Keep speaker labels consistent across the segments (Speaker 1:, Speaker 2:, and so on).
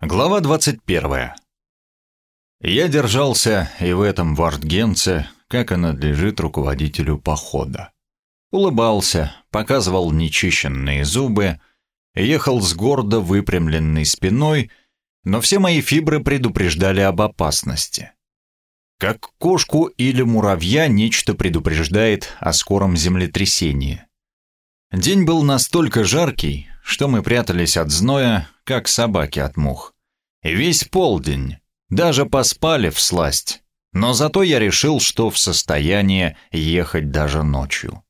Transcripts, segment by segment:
Speaker 1: Глава 21. Я держался и в этом вартгенце, как и надлежит руководителю похода. Улыбался, показывал нечищенные зубы, ехал с гордо выпрямленной спиной, но все мои фибры предупреждали об опасности. Как кошку или муравья нечто предупреждает о скором землетрясении. День был настолько жаркий, что мы прятались от зноя, как собаки от мух. И весь полдень, даже поспали в сласть. Но зато я решил, что в состоянии ехать даже ночью.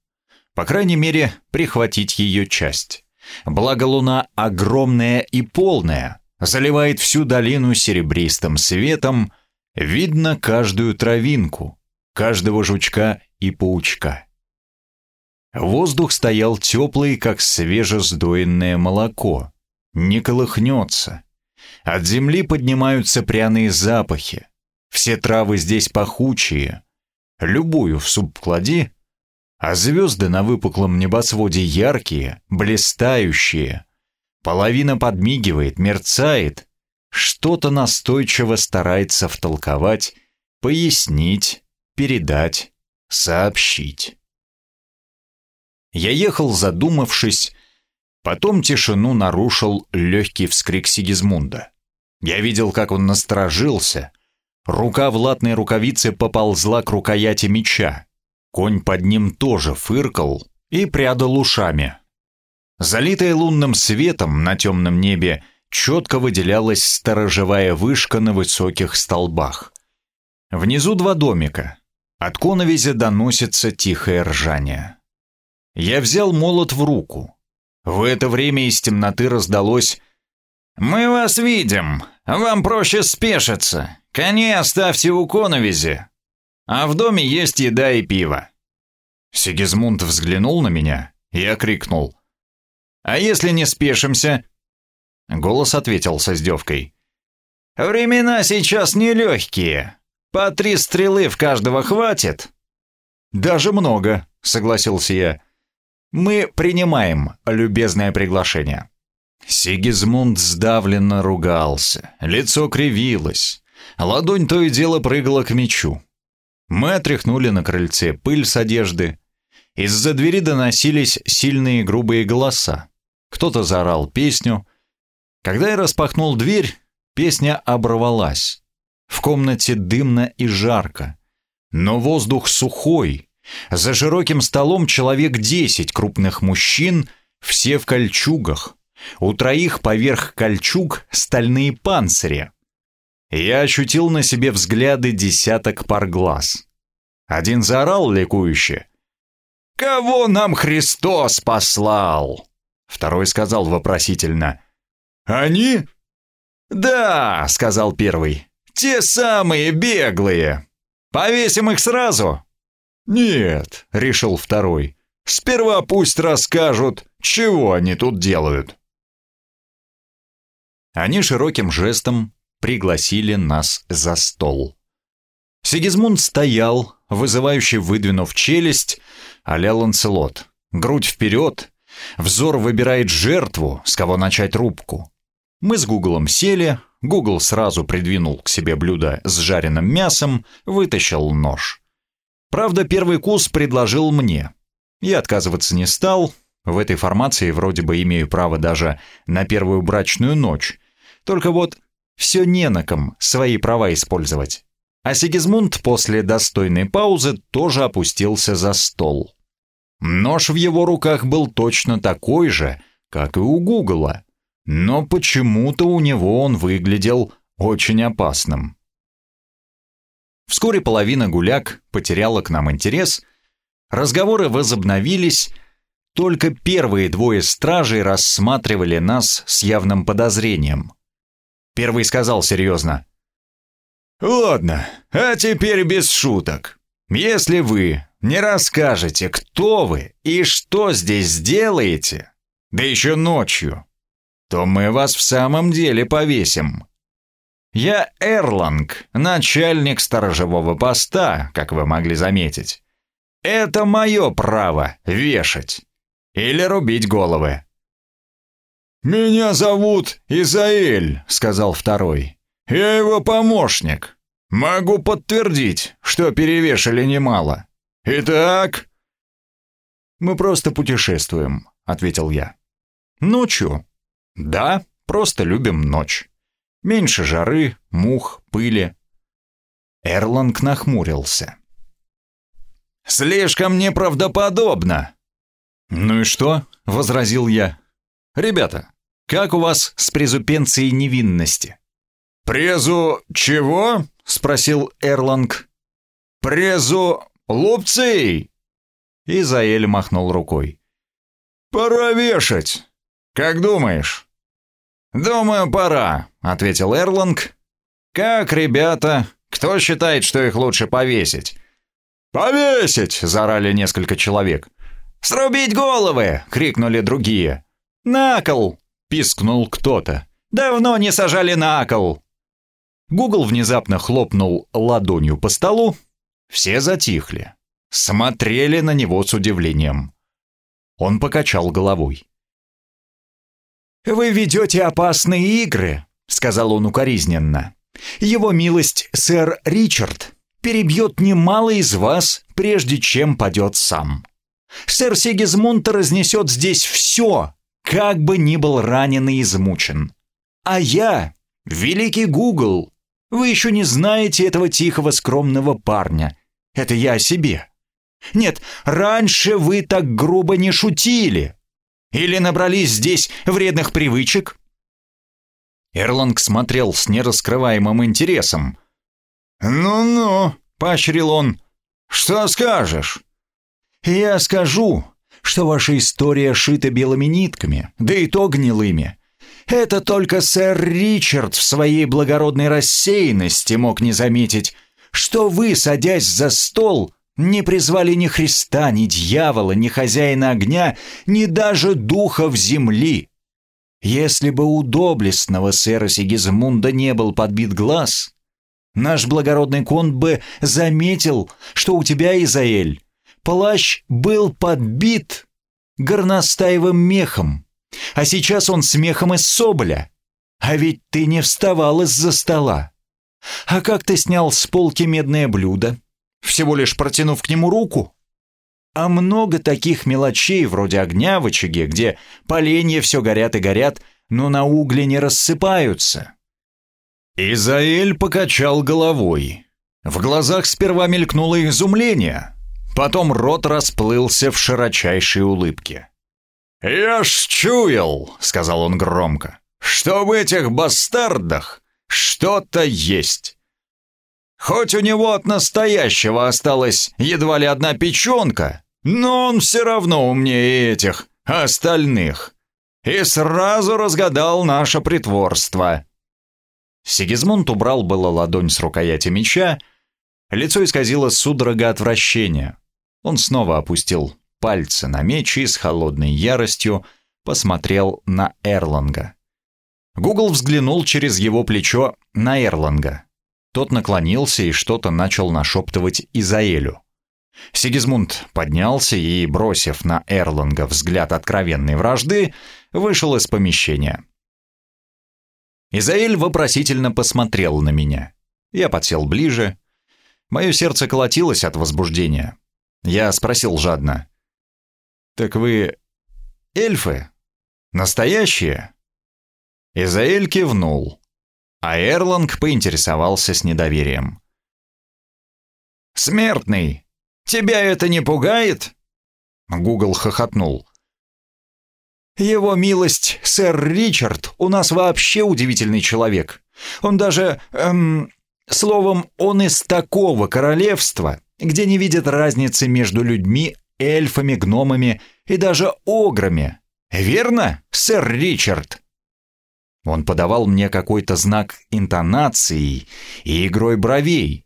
Speaker 1: По крайней мере, прихватить ее часть. Благо луна огромная и полная, заливает всю долину серебристым светом, видно каждую травинку, каждого жучка и паучка. Воздух стоял теплый, как свежесдоенное молоко, не колыхнется. От земли поднимаются пряные запахи. Все травы здесь пахучие. Любую в суп клади, а звезды на выпуклом небосводе яркие, блистающие. Половина подмигивает, мерцает, что-то настойчиво старается втолковать, пояснить, передать, сообщить. Я ехал задумавшись, Потом тишину нарушил легкий вскрик Сигизмунда. Я видел, как он насторожился. Рука в латной рукавице поползла к рукояти меча. Конь под ним тоже фыркал и прядал ушами. Залитая лунным светом на темном небе четко выделялась сторожевая вышка на высоких столбах. Внизу два домика. От коновизя доносится тихое ржание. Я взял молот в руку. В это время из темноты раздалось «Мы вас видим. Вам проще спешиться. Коней оставьте у коновизи. А в доме есть еда и пиво». Сигизмунд взглянул на меня и окрикнул. «А если не спешимся?» Голос ответил с издевкой. «Времена сейчас нелегкие. По три стрелы в каждого хватит?» «Даже много», — согласился я. Мы принимаем любезное приглашение». Сигизмунд сдавленно ругался, лицо кривилось, ладонь то и дело прыгала к мечу. Мы отряхнули на крыльце пыль с одежды. Из-за двери доносились сильные грубые голоса. Кто-то заорал песню. Когда я распахнул дверь, песня оборвалась. В комнате дымно и жарко. Но воздух сухой, за широким столом человек десять крупных мужчин, все в кольчугах. У троих поверх кольчуг стальные панцири. Я ощутил на себе взгляды десяток пар глаз. Один заорал ликующе. «Кого нам Христос послал?» Второй сказал вопросительно. «Они?» «Да», — сказал первый. «Те самые беглые. Повесим их сразу?» «Нет», — решил второй, — «сперва пусть расскажут, чего они тут делают». Они широким жестом пригласили нас за стол. Сигизмунд стоял, вызывающе выдвинув челюсть, а-ля Ланселот. Грудь вперед, взор выбирает жертву, с кого начать рубку. Мы с Гуглом сели, Гугл сразу придвинул к себе блюдо с жареным мясом, вытащил нож. Правда, первый кус предложил мне. Я отказываться не стал. В этой формации вроде бы имею право даже на первую брачную ночь. Только вот все не на ком свои права использовать. А Сигизмунд после достойной паузы тоже опустился за стол. Нож в его руках был точно такой же, как и у Гугла, но почему-то у него он выглядел очень опасным. Вскоре половина гуляк потеряла к нам интерес, разговоры возобновились, только первые двое стражей рассматривали нас с явным подозрением. Первый сказал серьезно. «Ладно, а теперь без шуток. Если вы не расскажете, кто вы и что здесь делаете, да еще ночью, то мы вас в самом деле повесим. Я Эрланг, начальник сторожевого поста, как вы могли заметить. Это мое право вешать или рубить головы. «Меня зовут Изаэль», — сказал второй. «Я его помощник. Могу подтвердить, что перевешали немало. Итак...» «Мы просто путешествуем», — ответил я. «Ночью?» «Да, просто любим ночь. Меньше жары, мух, пыли». Эрланг нахмурился. «Слишком неправдоподобно!» «Ну и что?» — возразил я. «Ребята, как у вас с презупенцией невинности?» «Презу чего?» — спросил Эрланг. «Презу лупцей!» Изаэль махнул рукой. «Пора вешать. Как думаешь?» «Думаю, пора», — ответил Эрланг. «Как, ребята, кто считает, что их лучше повесить?» «Повесить!» — заорали несколько человек. «Срубить головы!» — крикнули другие. «На кол!» — пискнул кто-то. «Давно не сажали на кол!» Гугл внезапно хлопнул ладонью по столу. Все затихли. Смотрели на него с удивлением. Он покачал головой. «Вы ведете опасные игры», — сказал он укоризненно. «Его милость, сэр Ричард, перебьет немало из вас, прежде чем падет сам. Сэр Сигизмунд разнесет здесь все, как бы ни был ранен и измучен. А я, великий Гугл, вы еще не знаете этого тихого скромного парня. Это я о себе. Нет, раньше вы так грубо не шутили. Или набрались здесь вредных привычек? Эрланг смотрел с нераскрываемым интересом. «Ну-ну», — поощрил он, — «что скажешь?» «Я скажу, что ваша история шита белыми нитками, да и то гнилыми. Это только сэр Ричард в своей благородной рассеянности мог не заметить, что вы, садясь за стол, не призвали ни Христа, ни дьявола, ни хозяина огня, ни даже духов земли. Если бы у доблестного сэра Сигизмунда не был подбит глаз, наш благородный конт бы заметил, что у тебя, Изаэль, плащ был подбит горностаевым мехом, а сейчас он смехом из соболя. А ведь ты не вставал из-за стола. А как ты снял с полки медное блюдо, всего лишь протянув к нему руку? А много таких мелочей, вроде огня в очаге, где поленья все горят и горят, но на угле не рассыпаются. Изаэль покачал головой. В глазах сперва мелькнуло изумление, потом рот расплылся в широчайшей улыбке. «Я ж чуял», — сказал он громко, — «что в этих бастардах что-то есть. Хоть у него от настоящего осталась едва ли одна печенка, но он все равно умнее этих остальных. И сразу разгадал наше притворство. Сигизмунд убрал было ладонь с рукояти меча, лицо исказило судорога отвращения. Он снова опустил пальцы на меч и с холодной яростью посмотрел на Эрланга. Гугл взглянул через его плечо на Эрланга. Тот наклонился и что-то начал нашептывать Изаэлю. Сигизмунд поднялся и, бросив на Эрланга взгляд откровенной вражды, вышел из помещения. Изаэль вопросительно посмотрел на меня. Я подсел ближе. Мое сердце колотилось от возбуждения. Я спросил жадно. «Так вы эльфы? Настоящие?» Изаэль кивнул, а Эрланг поинтересовался с недоверием. «Смертный, тебя это не пугает?» Гугл хохотнул. «Его милость, сэр Ричард, у нас вообще удивительный человек. Он даже, эм, словом, он из такого королевства, где не видит разницы между людьми, эльфами, гномами и даже ограми. Верно, сэр Ричард?» Он подавал мне какой-то знак интонации и игрой бровей.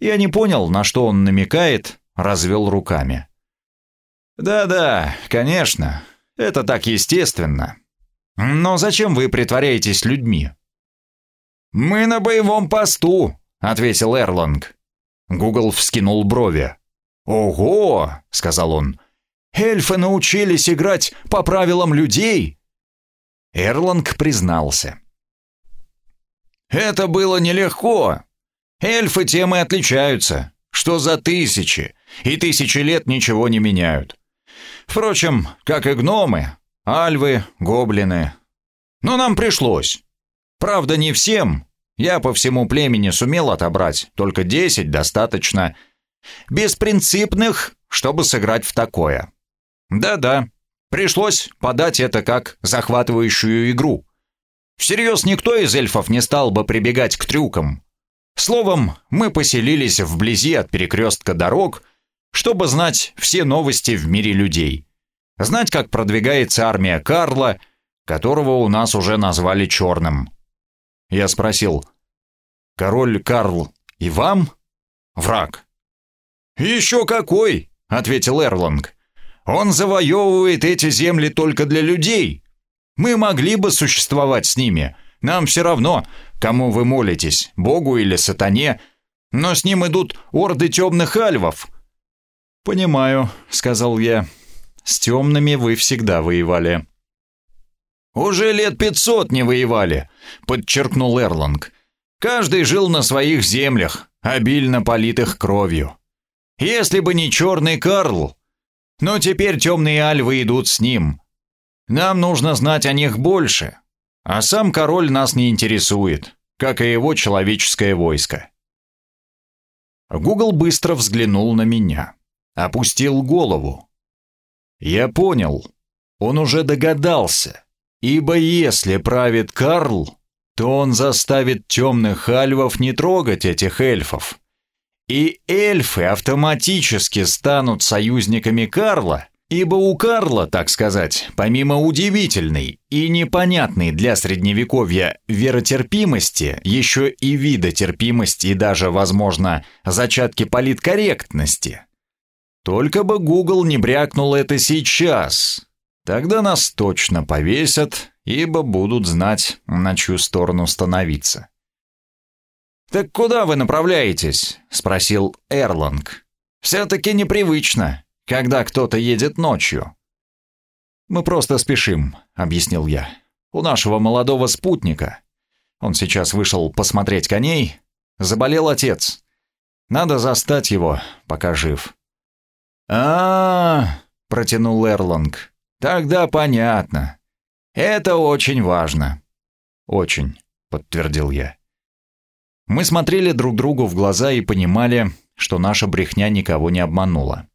Speaker 1: Я не понял, на что он намекает, развел руками. «Да-да, конечно, это так естественно. Но зачем вы притворяетесь людьми?» «Мы на боевом посту», — ответил Эрланг. Гугл вскинул брови. «Ого!» — сказал он. «Эльфы научились играть по правилам людей?» Эрланг признался. «Это было нелегко. Эльфы тем и отличаются, что за тысячи и тысячи лет ничего не меняют. Впрочем, как и гномы, альвы, гоблины. Но нам пришлось. Правда, не всем. Я по всему племени сумел отобрать, только десять достаточно. Беспринципных, чтобы сыграть в такое. Да-да, пришлось подать это как захватывающую игру. Всерьез никто из эльфов не стал бы прибегать к трюкам. Словом, мы поселились вблизи от перекрестка дорог, чтобы знать все новости в мире людей. Знать, как продвигается армия Карла, которого у нас уже назвали Черным. Я спросил, «Король Карл и вам?» «Враг». «Еще какой!» — ответил Эрланг. «Он завоевывает эти земли только для людей. Мы могли бы существовать с ними. Нам все равно, кому вы молитесь, Богу или сатане, но с ним идут орды темных альвов». «Понимаю», — сказал я. «С темными вы всегда воевали». «Уже лет пятьсот не воевали», — подчеркнул Эрланг. «Каждый жил на своих землях, обильно политых кровью. Если бы не черный Карл, но теперь темные альвы идут с ним. Нам нужно знать о них больше, а сам король нас не интересует, как и его человеческое войско». Гугл быстро взглянул на меня, опустил голову. Я понял, он уже догадался. Ибо если правит Карл, то он заставит темных альвов не трогать этих эльфов. И эльфы автоматически станут союзниками Карла, ибо у Карла, так сказать, помимо удивительной и непонятной для средневековья веротерпимости, еще и видотерпимости и даже, возможно, зачатки политкорректности. Только бы Google не брякнул это сейчас, Тогда нас точно повесят, ибо будут знать, на чью сторону становиться. «Так куда вы направляетесь?» — спросил Эрланг. «Все-таки непривычно, когда кто-то едет ночью». «Мы просто спешим», — объяснил я. «У нашего молодого спутника. Он сейчас вышел посмотреть коней. Заболел отец. Надо застать его, пока жив». «А-а-а!» — протянул Эрланг. Тогда понятно. Это очень важно. Очень, подтвердил я. Мы смотрели друг другу в глаза и понимали, что наша брехня никого не обманула.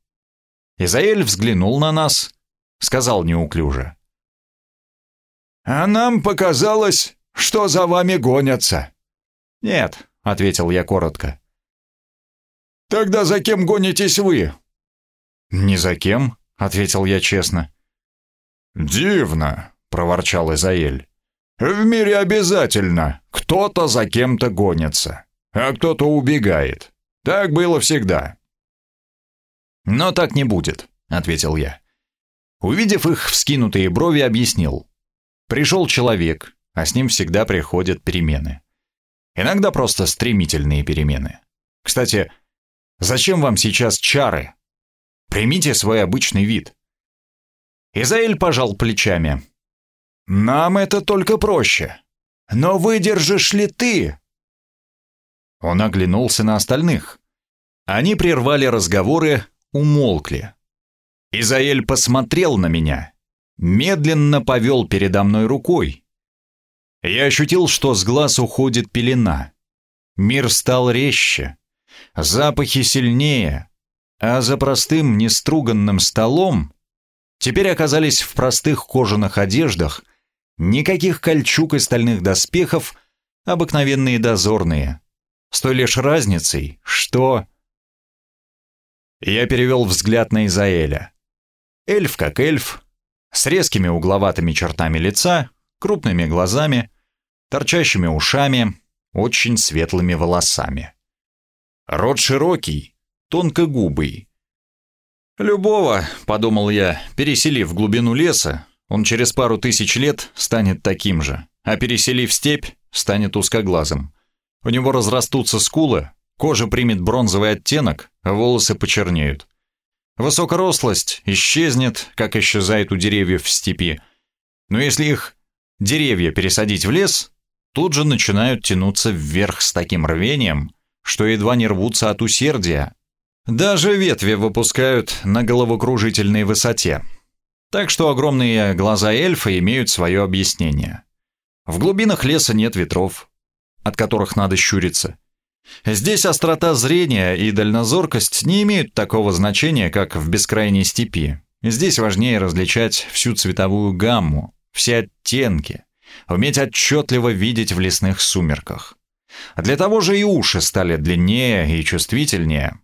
Speaker 1: Изаэль взглянул на нас, сказал неуклюже. «А нам показалось, что за вами гонятся». «Нет», — ответил я коротко. «Тогда за кем гонитесь вы?» «Ни за кем», — ответил я честно. «Дивно», — проворчал Изаэль. «В мире обязательно кто-то за кем-то гонится, а кто-то убегает. Так было всегда». «Но так не будет», — ответил я. Увидев их вскинутые брови, объяснил. «Пришел человек, а с ним всегда приходят перемены. Иногда просто стремительные перемены. Кстати, зачем вам сейчас чары? Примите свой обычный вид. Изаиль пожал плечами. «Нам это только проще. Но выдержишь ли ты?» Он оглянулся на остальных. Они прервали разговоры, умолкли. Изаэль посмотрел на меня, медленно повел передо мной рукой. Я ощутил, что с глаз уходит пелена. Мир стал резче, запахи сильнее, а за простым неструганным столом теперь оказались в простых кожаных одеждах, никаких кольчуг и стальных доспехов, обыкновенные дозорные. С той лишь разницей, что... Я перевел взгляд на Изаэля. Эльф как эльф, с резкими угловатыми чертами лица, крупными глазами, торчащими ушами, очень светлыми волосами. Рот широкий, тонкогубый, «Любого», — подумал я, переселив глубину леса, он через пару тысяч лет станет таким же, а переселив степь, станет узкоглазым. У него разрастутся скулы, кожа примет бронзовый оттенок, а волосы почернеют. Высокорослость исчезнет, как исчезает у деревьев в степи. Но если их деревья пересадить в лес, тут же начинают тянуться вверх с таким рвением, что едва не рвутся от усердия. Даже ветви выпускают на головокружительной высоте. Так что огромные глаза эльфа имеют свое объяснение. В глубинах леса нет ветров, от которых надо щуриться. Здесь острота зрения и дальнозоркость не имеют такого значения, как в бескрайней степи. Здесь важнее различать всю цветовую гамму, все оттенки, уметь отчетливо видеть в лесных сумерках. Для того же и уши стали длиннее и чувствительнее.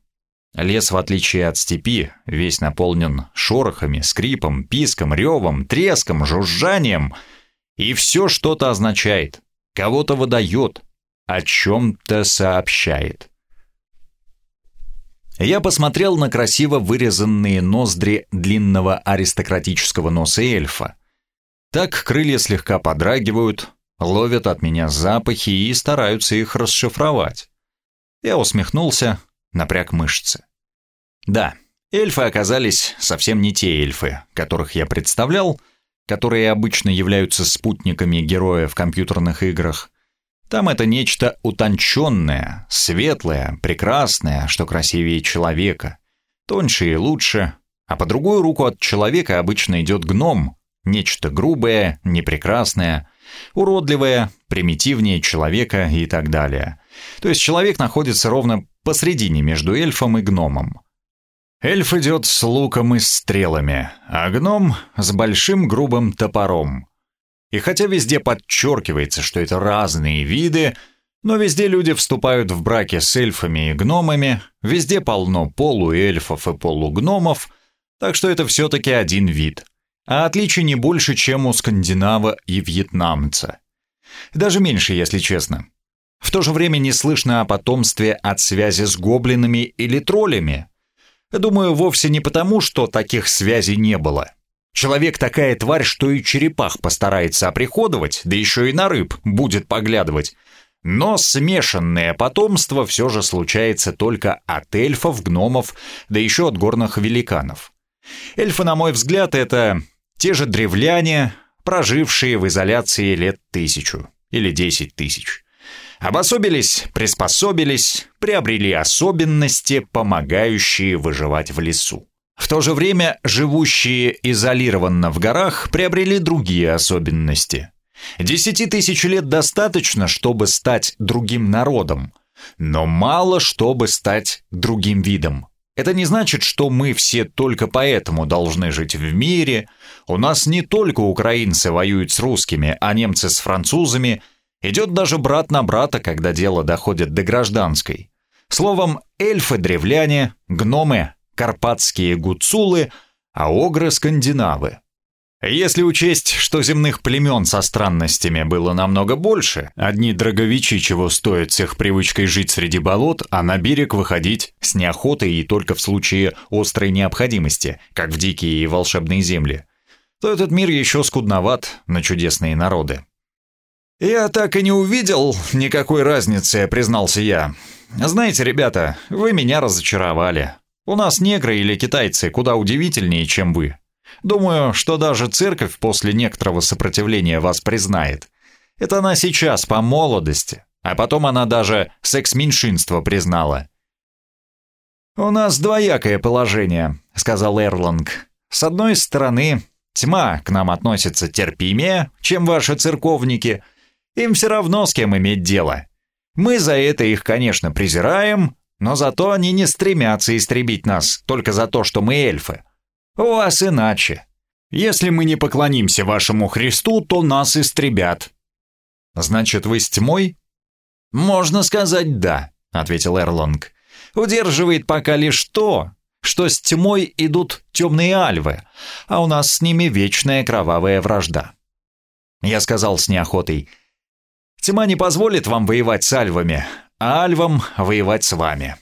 Speaker 1: Лес, в отличие от степи, весь наполнен шорохами, скрипом, писком, ревом, треском, жужжанием, и все что-то означает, кого-то выдает, о чем-то сообщает. Я посмотрел на красиво вырезанные ноздри длинного аристократического носа эльфа. Так крылья слегка подрагивают, ловят от меня запахи и стараются их расшифровать. Я усмехнулся, напряг мышцы. Да, эльфы оказались совсем не те эльфы, которых я представлял, которые обычно являются спутниками героя в компьютерных играх. Там это нечто утонченное, светлое, прекрасное, что красивее человека, тоньше и лучше, а по другую руку от человека обычно идет гном, нечто грубое, непрекрасное, уродливое, примитивнее человека и так далее. То есть человек находится ровно посредине между эльфом и гномом. Эльф идет с луком и стрелами, а гном — с большим грубым топором. И хотя везде подчеркивается, что это разные виды, но везде люди вступают в браки с эльфами и гномами, везде полно полуэльфов и полугномов, так что это все-таки один вид. А отличий не больше, чем у скандинава и вьетнамца. Даже меньше, если честно. В то же время не слышно о потомстве от связи с гоблинами или троллями. Думаю, вовсе не потому, что таких связей не было. Человек такая тварь, что и черепах постарается оприходовать, да еще и на рыб будет поглядывать. Но смешанное потомство все же случается только от эльфов, гномов, да еще от горных великанов. Эльфы, на мой взгляд, это те же древляне, прожившие в изоляции лет тысячу или десять тысяч. Обособились, приспособились, приобрели особенности, помогающие выживать в лесу. В то же время живущие изолированно в горах приобрели другие особенности. Десяти тысяч лет достаточно, чтобы стать другим народом, но мало, чтобы стать другим видом. Это не значит, что мы все только поэтому должны жить в мире. У нас не только украинцы воюют с русскими, а немцы с французами. Идет даже брат на брата, когда дело доходит до гражданской. Словом, эльфы-древляне, гномы карпатские гуцулы, а огры — скандинавы. Если учесть, что земных племен со странностями было намного больше, одни драговичи чего стоят с их привычкой жить среди болот, а на берег выходить с неохотой и только в случае острой необходимости, как в дикие и волшебные земли, то этот мир еще скудноват на чудесные народы. «Я так и не увидел никакой разницы», — признался я. «Знаете, ребята, вы меня разочаровали. У нас негры или китайцы куда удивительнее, чем вы. Думаю, что даже церковь после некоторого сопротивления вас признает. Это она сейчас по молодости, а потом она даже секс-меньшинство признала. «У нас двоякое положение», — сказал Эрланг. «С одной стороны, тьма к нам относится терпимее, чем ваши церковники. Им все равно с кем иметь дело. Мы за это их, конечно, презираем, но зато они не стремятся истребить нас только за то, что мы эльфы. У вас иначе. Если мы не поклонимся вашему Христу, то нас истребят. Значит, вы с тьмой? Можно сказать «да», — ответил Эрлонг. Удерживает пока лишь то, что с тьмой идут темные альвы, а у нас с ними вечная кровавая вражда. Я сказал с неохотой, «Тьма не позволит вам воевать с альвами, а альвам воевать с вами.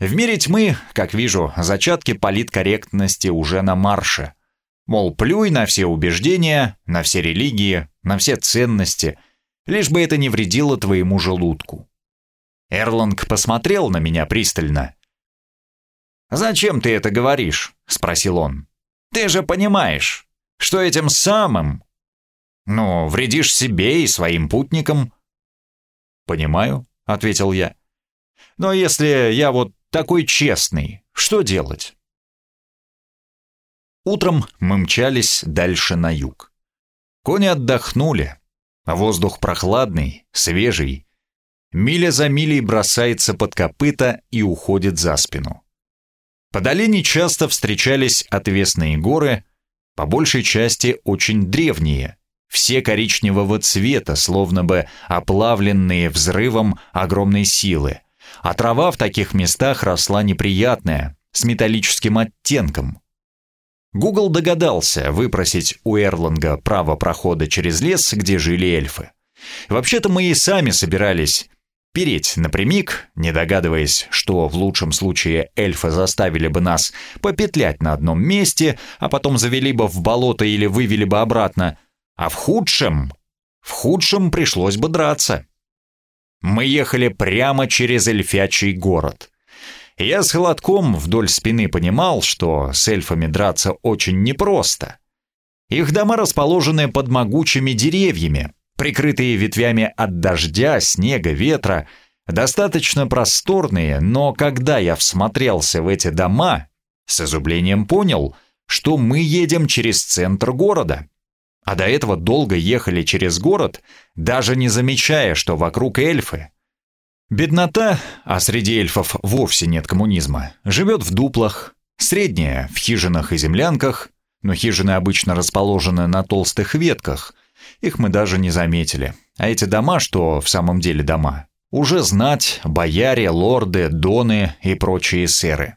Speaker 1: В мире тьмы, как вижу, зачатки политкорректности уже на марше. Мол, плюй на все убеждения, на все религии, на все ценности, лишь бы это не вредило твоему желудку. Эрланг посмотрел на меня пристально. «Зачем ты это говоришь?» — спросил он. «Ты же понимаешь, что этим самым но вредишь себе и своим путникам». «Понимаю», — ответил я. «Но если я вот такой честный, что делать?» Утром мы мчались дальше на юг. Кони отдохнули, воздух прохладный, свежий. Миля за милей бросается под копыта и уходит за спину. По долине часто встречались отвесные горы, по большей части очень древние, все коричневого цвета, словно бы оплавленные взрывом огромной силы, а трава в таких местах росла неприятная, с металлическим оттенком. Гугл догадался выпросить у Эрланга право прохода через лес, где жили эльфы. Вообще-то мы и сами собирались переть напрямик, не догадываясь, что в лучшем случае эльфы заставили бы нас попетлять на одном месте, а потом завели бы в болото или вывели бы обратно, а в худшем, в худшем пришлось бы драться. Мы ехали прямо через эльфячий город. Я с холодком вдоль спины понимал, что с эльфами драться очень непросто. Их дома расположены под могучими деревьями, прикрытые ветвями от дождя, снега, ветра, достаточно просторные, но когда я всмотрелся в эти дома, с изумлением понял, что мы едем через центр города. А до этого долго ехали через город, даже не замечая, что вокруг эльфы. Беднота, а среди эльфов вовсе нет коммунизма, живет в дуплах, средняя в хижинах и землянках, но хижины обычно расположены на толстых ветках, их мы даже не заметили. А эти дома, что в самом деле дома, уже знать бояре, лорды, доны и прочие сэры.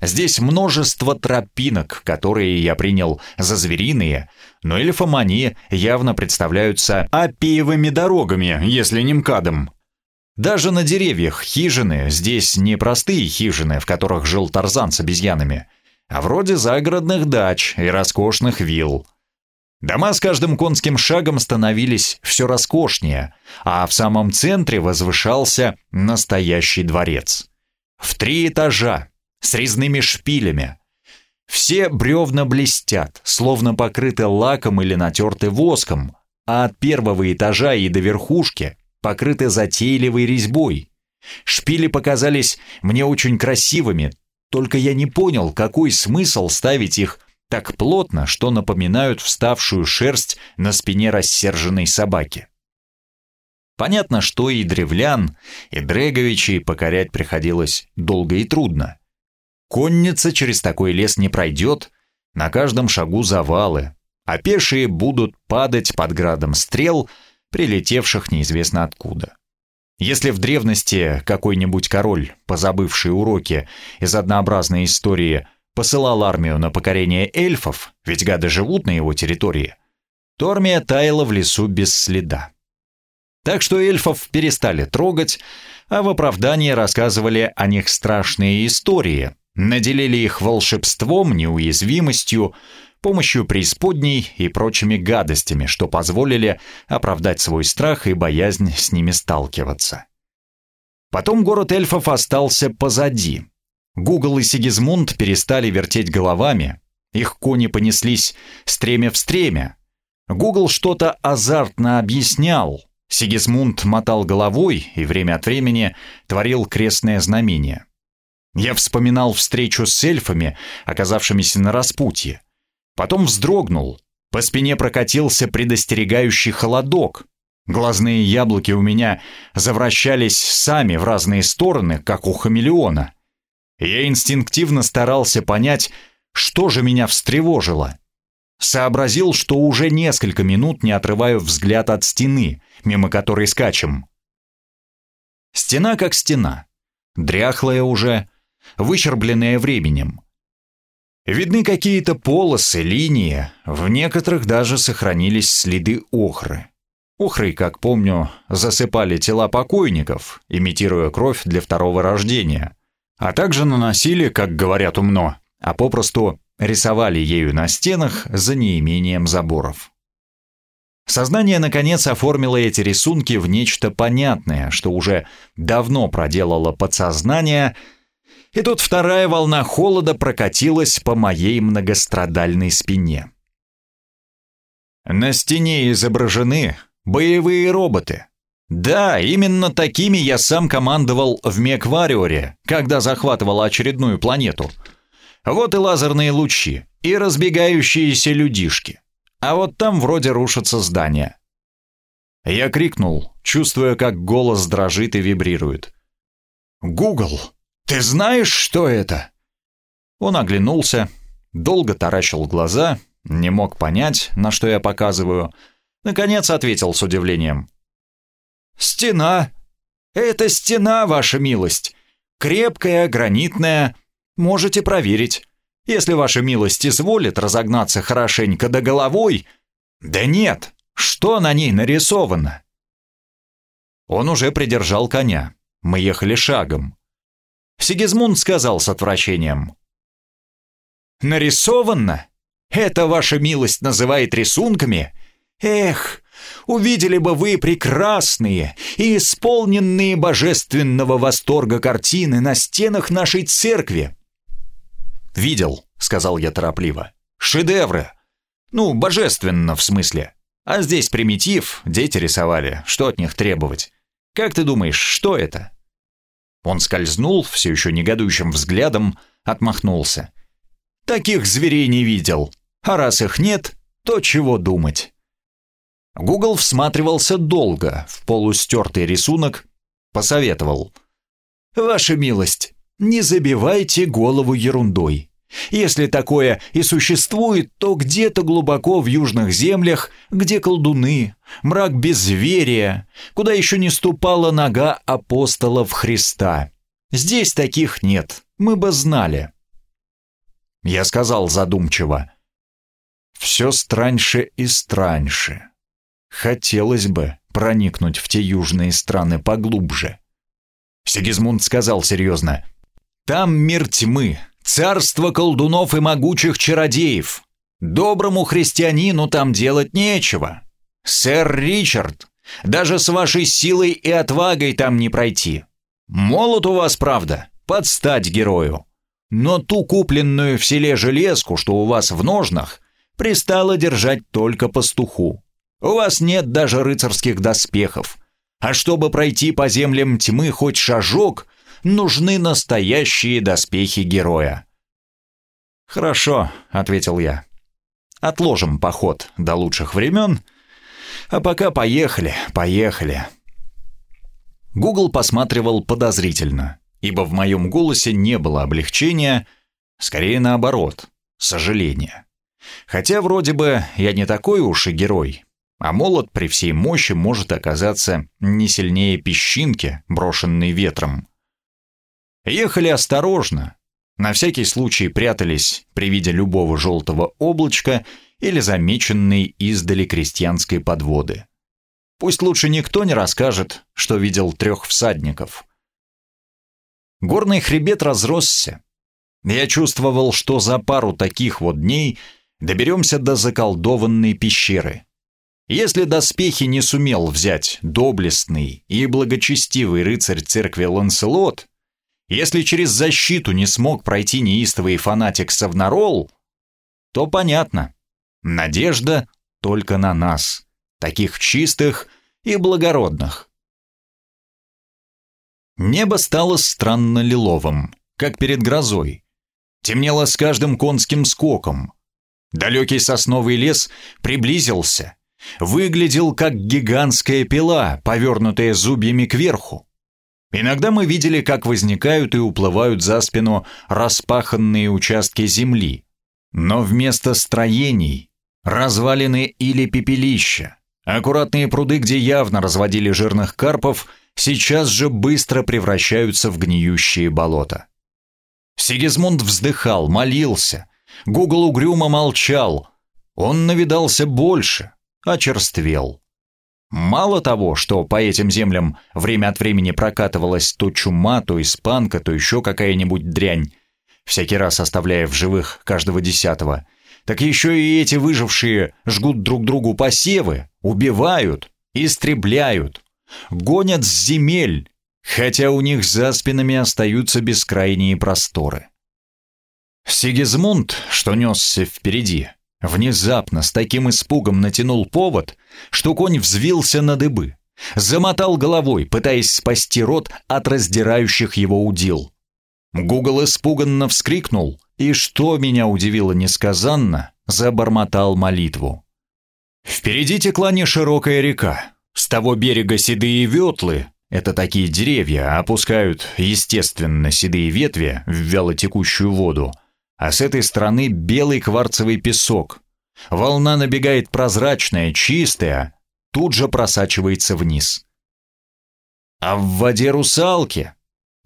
Speaker 1: Здесь множество тропинок, которые я принял за звериные, но эльфам они явно представляются апиевыми дорогами, если не мкадом. Даже на деревьях хижины здесь не простые хижины, в которых жил Тарзан с обезьянами, а вроде загородных дач и роскошных вилл. Дома с каждым конским шагом становились все роскошнее, а в самом центре возвышался настоящий дворец. В три этажа, с резными шпилями. Все бревна блестят, словно покрыты лаком или натерты воском, а от первого этажа и до верхушки покрыты затейливой резьбой. Шпили показались мне очень красивыми, только я не понял, какой смысл ставить их так плотно, что напоминают вставшую шерсть на спине рассерженной собаки. Понятно, что и древлян, и дреговичей покорять приходилось долго и трудно. Конница через такой лес не пройдет, на каждом шагу завалы, а пешие будут падать под градом стрел – прилетевших неизвестно откуда. Если в древности какой-нибудь король, позабывший уроки из однообразной истории, посылал армию на покорение эльфов, ведь гады живут на его территории, то армия таяла в лесу без следа. Так что эльфов перестали трогать, а в оправдании рассказывали о них страшные истории, наделили их волшебством, неуязвимостью, помощью преисподней и прочими гадостями, что позволили оправдать свой страх и боязнь с ними сталкиваться. Потом город эльфов остался позади. Гугл и Сигизмунд перестали вертеть головами, их кони понеслись стремя в стремя. Гугл что-то азартно объяснял, Сигизмунд мотал головой и время от времени творил крестное знамение. Я вспоминал встречу с эльфами, оказавшимися на распутье. Потом вздрогнул. По спине прокатился предостерегающий холодок. Глазные яблоки у меня завращались сами в разные стороны, как у хамелеона. Я инстинктивно старался понять, что же меня встревожило. Сообразил, что уже несколько минут не отрываю взгляд от стены, мимо которой скачем. Стена как стена. Дряхлая уже, выщербленная временем. Видны какие-то полосы, линии, в некоторых даже сохранились следы охры. Охрой, как помню, засыпали тела покойников, имитируя кровь для второго рождения, а также наносили, как говорят умно, а попросту рисовали ею на стенах за неимением заборов. Сознание, наконец, оформило эти рисунки в нечто понятное, что уже давно проделало подсознание – и тут вторая волна холода прокатилась по моей многострадальной спине. На стене изображены боевые роботы. Да, именно такими я сам командовал в Меквариоре, когда захватывал очередную планету. Вот и лазерные лучи, и разбегающиеся людишки. А вот там вроде рушатся здания. Я крикнул, чувствуя, как голос дрожит и вибрирует. «Гугл, ты знаешь, что это?» Он оглянулся, долго таращил глаза, не мог понять, на что я показываю. Наконец ответил с удивлением. «Стена! Это стена, ваша милость! Крепкая, гранитная. Можете проверить. Если ваша милость изволит разогнаться хорошенько до головой... Да нет, что на ней нарисовано?» Он уже придержал коня. Мы ехали шагом. Сигизмунд сказал с отвращением. «Нарисовано? Это ваша милость называет рисунками? Эх, увидели бы вы прекрасные и исполненные божественного восторга картины на стенах нашей церкви!» «Видел», — сказал я торопливо. «Шедевры! Ну, божественно, в смысле. А здесь примитив, дети рисовали, что от них требовать? Как ты думаешь, что это?» Он скользнул, все еще негодующим взглядом, отмахнулся. «Таких зверей не видел. А раз их нет, то чего думать?» Гугл всматривался долго в полустертый рисунок, посоветовал. «Ваша милость, не забивайте голову ерундой. Если такое и существует, то где-то глубоко в южных землях, где колдуны, мрак безверия, куда еще не ступала нога апостолов Христа. Здесь таких нет, мы бы знали. Я сказал задумчиво. Все страньше и страньше. Хотелось бы проникнуть в те южные страны поглубже. Сигизмунд сказал серьезно. Там мир тьмы, Царство колдунов и могучих чародеев. Доброму христианину там делать нечего. Сэр Ричард, даже с вашей силой и отвагой там не пройти. Молот у вас, правда, подстать герою. Но ту купленную в селе железку, что у вас в ножнах, пристало держать только пастуху. У вас нет даже рыцарских доспехов. А чтобы пройти по землям тьмы хоть шажок, нужны настоящие доспехи героя. «Хорошо», — ответил я. «Отложим поход до лучших времен, а пока поехали, поехали». Гугл посматривал подозрительно, ибо в моем голосе не было облегчения, скорее наоборот, сожаления. Хотя вроде бы я не такой уж и герой, а молот при всей мощи может оказаться не сильнее песчинки, брошенной ветром. Ехали осторожно, на всякий случай прятались при виде любого желтого облачка или замеченной издали крестьянской подводы. Пусть лучше никто не расскажет, что видел трех всадников. Горный хребет разросся. Я чувствовал, что за пару таких вот дней доберемся до заколдованной пещеры. Если доспехи не сумел взять доблестный и благочестивый рыцарь церкви Ланселот, если через защиту не смог пройти неистовый фанатик Савнарол, то понятно. Надежда только на нас, таких чистых и благородных. Небо стало странно лиловым, как перед грозой. Темнело с каждым конским скоком. Далекий сосновый лес приблизился, выглядел как гигантская пила, повернутая зубьями кверху. Иногда мы видели, как возникают и уплывают за спину распаханные участки земли. Но вместо строений – развалины или пепелища. Аккуратные пруды, где явно разводили жирных карпов, сейчас же быстро превращаются в гниющие болота. Сигизмунд вздыхал, молился. Гугл угрюмо молчал. Он навидался больше, очерствел. Мало того, что по этим землям время от времени прокатывалась то чума, то испанка, то еще какая-нибудь дрянь, всякий раз оставляя в живых каждого десятого, так еще и эти выжившие жгут друг другу посевы, убивают, истребляют, гонят с земель, хотя у них за спинами остаются бескрайние просторы. Сигизмунд, что несся впереди, Внезапно с таким испугом натянул повод, что конь взвился на дыбы, замотал головой, пытаясь спасти рот от раздирающих его удил. Гугл испуганно вскрикнул, и, что меня удивило несказанно, забормотал молитву. Впереди текла не широкая река. С того берега седые ветлы, это такие деревья, опускают, естественно, седые ветви в вялотекущую воду, а с этой стороны белый кварцевый песок. Волна набегает прозрачная, чистая, тут же просачивается вниз. А в воде русалки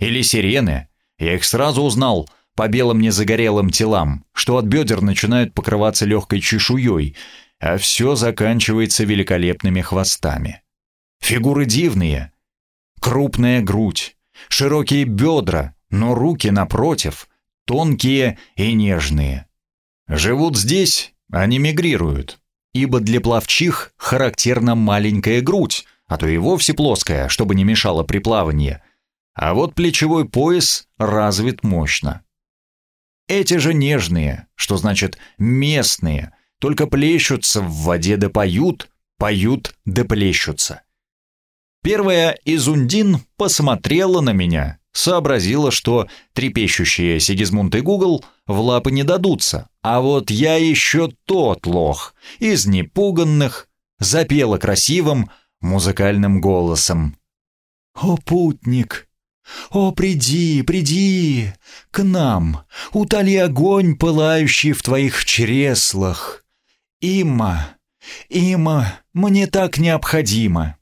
Speaker 1: или сирены, я их сразу узнал по белым незагорелым телам, что от бедер начинают покрываться легкой чешуей, а все заканчивается великолепными хвостами. Фигуры дивные. Крупная грудь, широкие бедра, но руки, напротив, тонкие и нежные. Живут здесь, а не мигрируют, ибо для пловчих характерна маленькая грудь, а то и вовсе плоская, чтобы не мешало при плавании. А вот плечевой пояс развит мощно. Эти же нежные, что значит местные, только плещутся в воде да поют, поют да плещутся. Первая Изундин посмотрела на меня, сообразила, что трепещущие Сигизмунд и Гугл в лапы не дадутся, а вот я еще тот лох, из непуганных, запела красивым музыкальным голосом. «О, путник! О, приди, приди к нам, утоли огонь, пылающий в твоих чреслах! Има, Има, мне так необходимо!»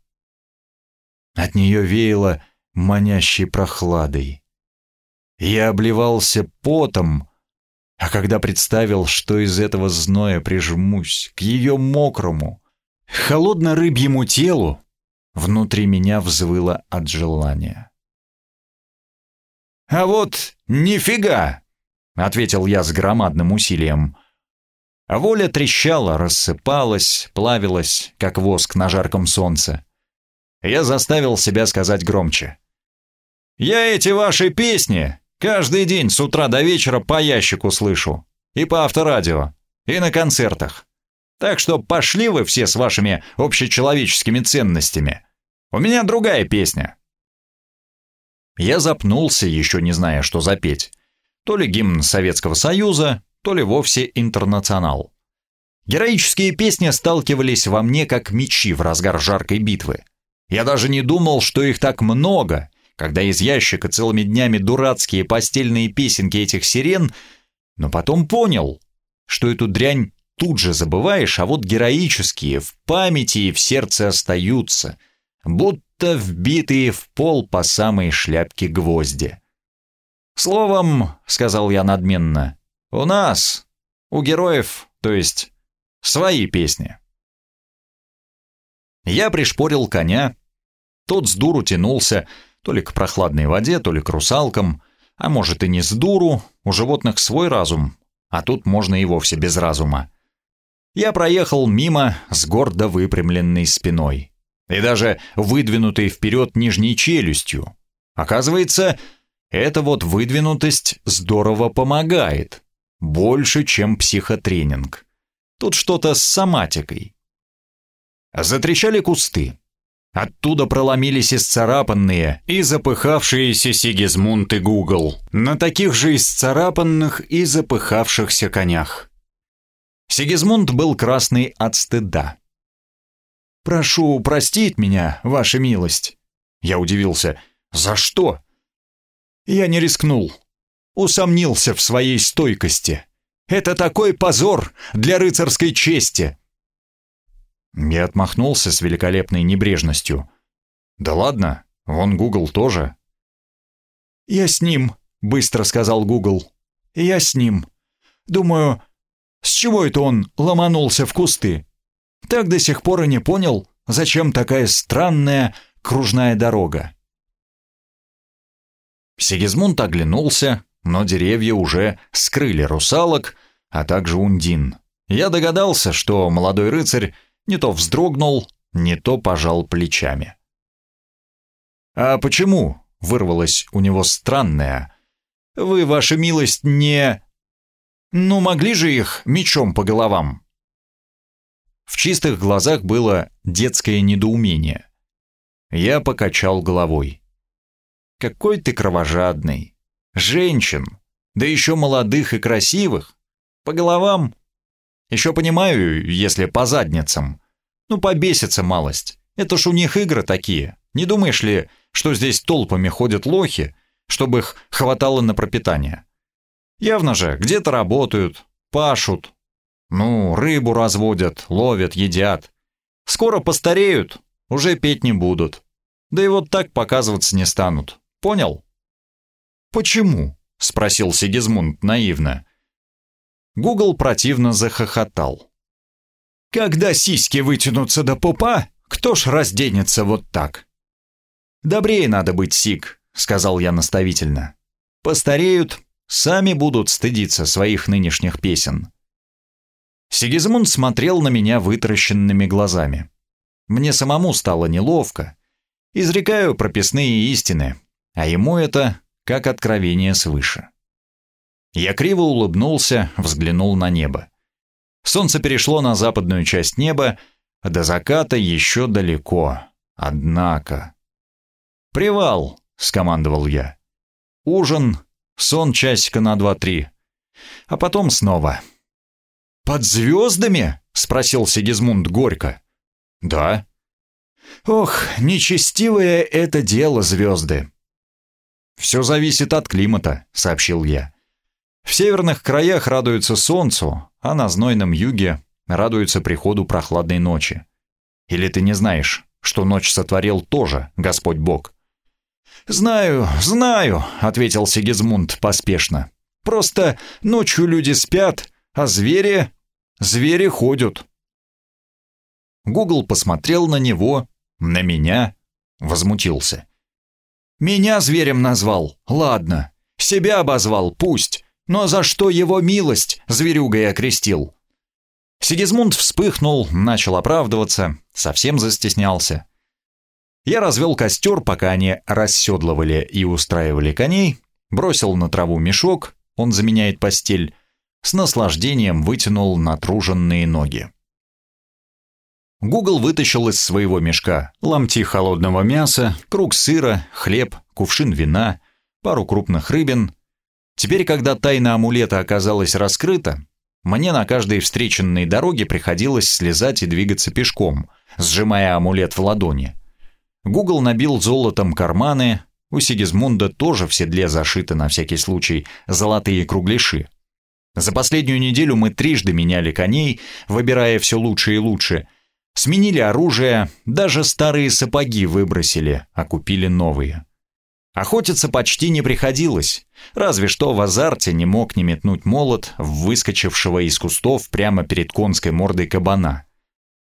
Speaker 1: От нее веяло манящей прохладой. Я обливался потом, а когда представил, что из этого зноя прижмусь к ее мокрому, холодно-рыбьему телу, внутри меня взвыло от желания. «А вот нифига!» — ответил я с громадным усилием. Воля трещала, рассыпалась, плавилась, как воск на жарком солнце. Я заставил себя сказать громче. «Я эти ваши песни каждый день с утра до вечера по ящику слышу. И по авторадио, и на концертах. Так что пошли вы все с вашими общечеловеческими ценностями. У меня другая песня». Я запнулся, еще не зная, что запеть. То ли гимн Советского Союза, то ли вовсе интернационал. Героические песни сталкивались во мне как мечи в разгар жаркой битвы. Я даже не думал, что их так много, когда из ящика целыми днями дурацкие постельные песенки этих сирен, но потом понял, что эту дрянь тут же забываешь, а вот героические в памяти и в сердце остаются, будто вбитые в пол по самой шляпке гвозди. «Словом», — сказал я надменно, — «у нас, у героев, то есть, свои песни». Я пришпорил коня, тот с дуру тянулся то ли к прохладной воде, то ли к русалкам, а может и не с дуру, у животных свой разум, а тут можно и вовсе без разума. Я проехал мимо с гордо выпрямленной спиной и даже выдвинутой вперед нижней челюстью. Оказывается, эта вот выдвинутость здорово помогает, больше, чем психотренинг. Тут что-то с соматикой. Затрещали кусты. Оттуда проломились исцарапанные и запыхавшиеся Сигизмунд и Гугл на таких же исцарапанных и запыхавшихся конях. Сигизмунд был красный от стыда. «Прошу простить меня, ваша милость». Я удивился. «За что?» Я не рискнул. Усомнился в своей стойкости. «Это такой позор для рыцарской чести!» Я отмахнулся с великолепной небрежностью. «Да ладно, вон Гугл тоже». «Я с ним», — быстро сказал Гугл. «Я с ним. Думаю, с чего это он ломанулся в кусты? Так до сих пор и не понял, зачем такая странная кружная дорога». Сигизмунд оглянулся, но деревья уже скрыли русалок, а также ундин. Я догадался, что молодой рыцарь не то вздрогнул, не то пожал плечами. «А почему?» — вырвалось у него странное. «Вы, ваша милость, не...» «Ну, могли же их мечом по головам?» В чистых глазах было детское недоумение. Я покачал головой. «Какой ты кровожадный! Женщин! Да еще молодых и красивых! По головам! Еще понимаю, если по задницам. Ну, побесится малость. Это ж у них игры такие. Не думаешь ли, что здесь толпами ходят лохи, чтобы их хватало на пропитание? Явно же, где-то работают, пашут. Ну, рыбу разводят, ловят, едят. Скоро постареют, уже петь не будут. Да и вот так показываться не станут. Понял? Почему? спросил Сигизмунд наивно. Гугл противно захохотал. Когда сиськи вытянутся до пупа, кто ж разденется вот так? Добрее надо быть, Сиг, сказал я наставительно. Постареют, сами будут стыдиться своих нынешних песен. Сигизмунд смотрел на меня вытаращенными глазами. Мне самому стало неловко. Изрекаю прописные истины, а ему это как откровение свыше. Я криво улыбнулся, взглянул на небо. Солнце перешло на западную часть неба, а до заката еще далеко. Однако... «Привал!» — скомандовал я. «Ужин, сон часика на два-три. А потом снова». «Под звездами?» — спросил Сигизмунд горько. «Да». «Ох, нечестивое это дело звезды». «Все зависит от климата», — сообщил я. «В северных краях радуются солнцу, а на знойном юге радуются приходу прохладной ночи. Или ты не знаешь, что ночь сотворил тоже Господь Бог?» «Знаю, знаю», — ответил Сигизмунд поспешно. «Просто ночью люди спят, а звери... звери ходят». Гугл посмотрел на него, на меня, возмутился. «Меня зверем назвал, ладно. Себя обозвал, пусть. Но за что его милость зверюгой окрестил?» Сигизмунд вспыхнул, начал оправдываться, совсем застеснялся. Я развел костер, пока они расседлывали и устраивали коней, бросил на траву мешок, он заменяет постель, с наслаждением вытянул натруженные ноги. Гугл вытащил из своего мешка ломти холодного мяса, круг сыра, хлеб, кувшин вина, пару крупных рыбин. Теперь, когда тайна амулета оказалась раскрыта, мне на каждой встреченной дороге приходилось слезать и двигаться пешком, сжимая амулет в ладони. Гугл набил золотом карманы, у Сигизмунда тоже в седле зашиты на всякий случай золотые кругляши. За последнюю неделю мы трижды меняли коней, выбирая все лучше и лучше. Сменили оружие, даже старые сапоги выбросили, а купили новые. Охотиться почти не приходилось, разве что в азарте не мог не метнуть молот в выскочившего из кустов прямо перед конской мордой кабана.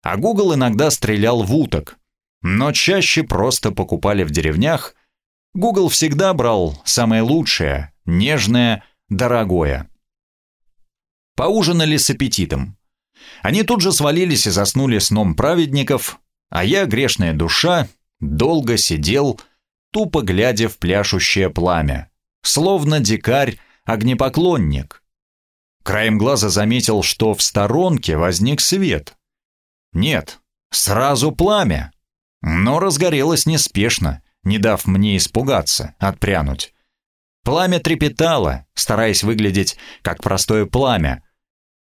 Speaker 1: А Гугл иногда стрелял в уток, но чаще просто покупали в деревнях. Google всегда брал самое лучшее, нежное, дорогое. Поужинали с аппетитом. Они тут же свалились и заснули сном праведников, а я, грешная душа, долго сидел, тупо глядя в пляшущее пламя, словно дикарь, огнепоклонник. Краем глаза заметил, что в сторонке возник свет. Нет, сразу пламя но разгорелось неспешно, не дав мне испугаться, отпрянуть. Пламя трепетало, стараясь выглядеть как простое пламя,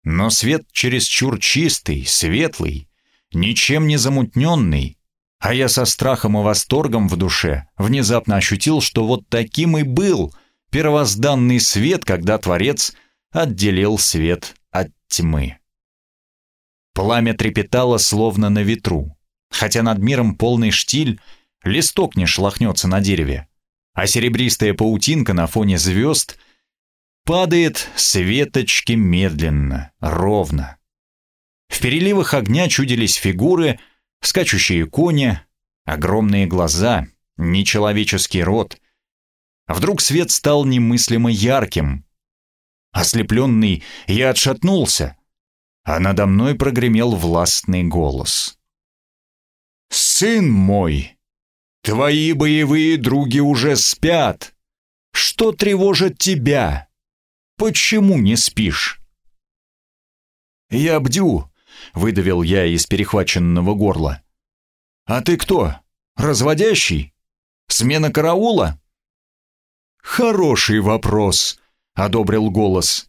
Speaker 1: но свет чересчур чистый, светлый, ничем не замутненный, а я со страхом и восторгом в душе внезапно ощутил, что вот таким и был первозданный свет, когда Творец отделил свет от тьмы. Пламя трепетало словно на ветру, хотя над миром полный штиль, листок не шлахнется на дереве, а серебристая паутинка на фоне звезд падает светочки медленно, ровно. В переливах огня чудились фигуры, скачущие кони, огромные глаза, нечеловеческий рот. Вдруг свет стал немыслимо ярким. Ослепленный, я отшатнулся, а надо мной прогремел властный голос. «Сын мой, твои боевые други уже спят. Что тревожит тебя? Почему не спишь?» «Я бдю, — выдавил я из перехваченного горла. «А ты кто? Разводящий? Смена караула?» «Хороший вопрос», — одобрил голос.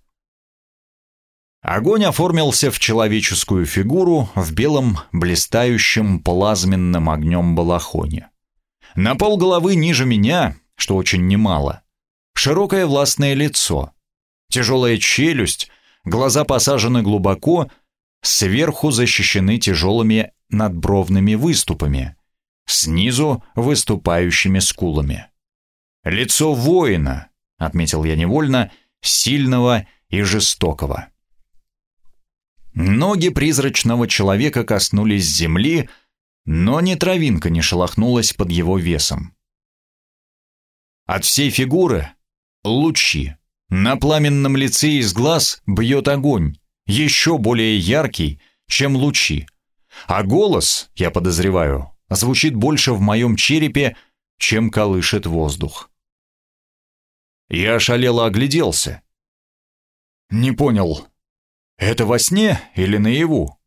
Speaker 1: Огонь оформился в человеческую фигуру в белом блистающем плазменным огнем балахоне. На пол головы ниже меня, что очень немало, широкое властное лицо, тяжелая челюсть, глаза посажены глубоко, сверху защищены тяжелыми надбровными выступами, снизу выступающими скулами. «Лицо воина», — отметил я невольно, — «сильного и жестокого». Ноги призрачного человека коснулись земли, но ни травинка не шелохнулась под его весом. От всей фигуры — лучи. На пламенном лице из глаз бьет огонь, еще более яркий, чем лучи. А голос, я подозреваю, звучит больше в моем черепе, чем колышет воздух. Я ошалело огляделся. Не понял, это во сне или наяву?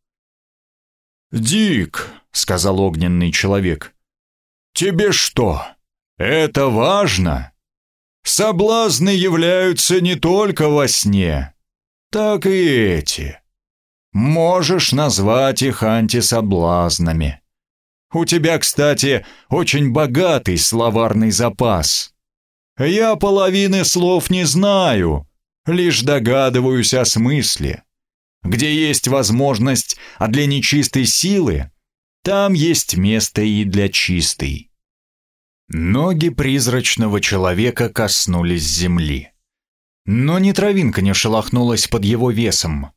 Speaker 1: «Дик», — сказал огненный человек, — «тебе что, это важно? Соблазны являются не только во сне, так и эти. Можешь назвать их антисоблазнами. У тебя, кстати, очень богатый словарный запас. Я половины слов не знаю, лишь догадываюсь о смысле. Где есть возможность а для нечистой силы, там есть место и для чистой. Ноги призрачного человека коснулись земли. Но ни травинка не шелохнулась под его весом.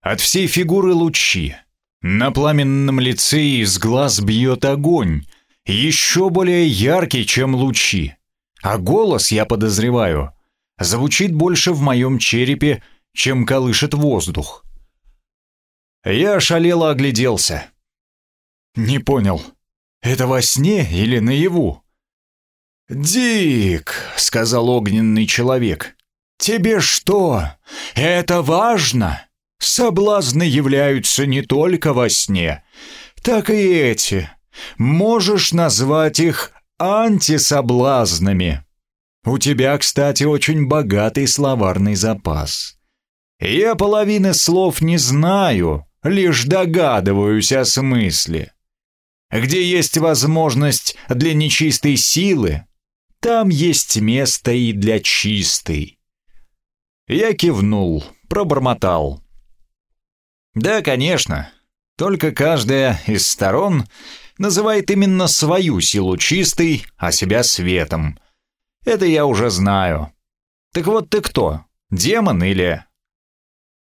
Speaker 1: От всей фигуры лучи. На пламенном лице из глаз бьет огонь, еще более яркий, чем лучи. А голос, я подозреваю, звучит больше в моем черепе, чем колышет воздух. Я ошалело огляделся. Не понял, это во сне или наяву? «Дик», — сказал огненный человек, — «тебе что, это важно? Соблазны являются не только во сне, так и эти. Можешь назвать их антисоблазнами. У тебя, кстати, очень богатый словарный запас. Я половины слов не знаю, лишь догадываюсь о смысле. Где есть возможность для нечистой силы, там есть место и для чистой. Я кивнул, пробормотал. Да, конечно, только каждая из сторон называет именно свою силу чистой, а себя светом. Это я уже знаю. Так вот ты кто, демон или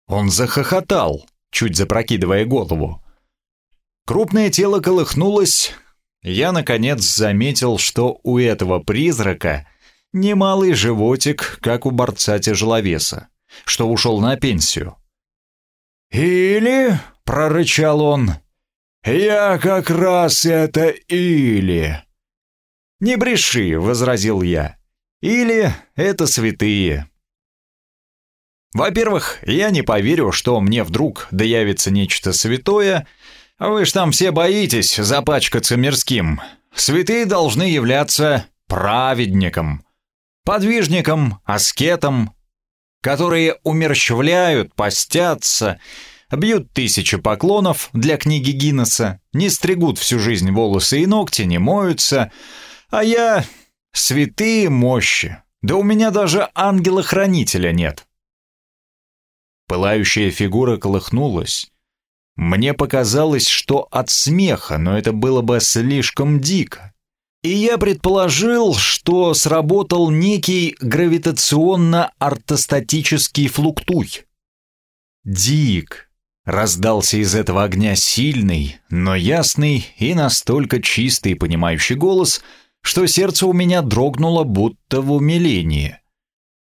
Speaker 1: он захохотал, чуть запрокидывая голову. Крупное тело колыхнулось. Я, наконец, заметил, что у этого призрака немалый животик, как у борца-тяжеловеса, что ушел на пенсию. «Или», — прорычал он, — «я как раз это или». «Не бреши», — возразил я, — «или это святые». Во-первых, я не поверю, что мне вдруг доявится нечто святое. Вы ж там все боитесь запачкаться мирским. Святые должны являться праведником, подвижником, аскетом, которые умерщвляют, постятся, бьют тысячи поклонов для книги Гиннесса, не стригут всю жизнь волосы и ногти, не моются, а я — святые мощи, да у меня даже ангела-хранителя нет. Пылающая фигура колыхнулась. Мне показалось, что от смеха, но это было бы слишком дико. И я предположил, что сработал некий гравитационно-ортостатический флуктуй. «Дик!» — раздался из этого огня сильный, но ясный и настолько чистый понимающий голос, что сердце у меня дрогнуло будто в умилении.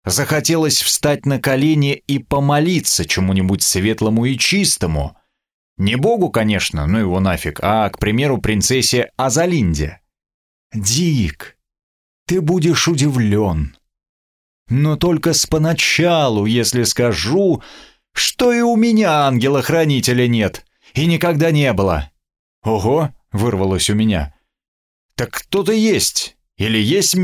Speaker 1: Захотелось встать на колени и помолиться чему-нибудь светлому и чистому. Не Богу, конечно, ну его нафиг, а, к примеру, принцессе Азалинде. «Дик, ты будешь удивлен. Но только с поначалу, если скажу, что и у меня ангела-хранителя нет, и никогда не было». «Ого!» — вырвалось у меня. «Так кто-то есть, или есть...»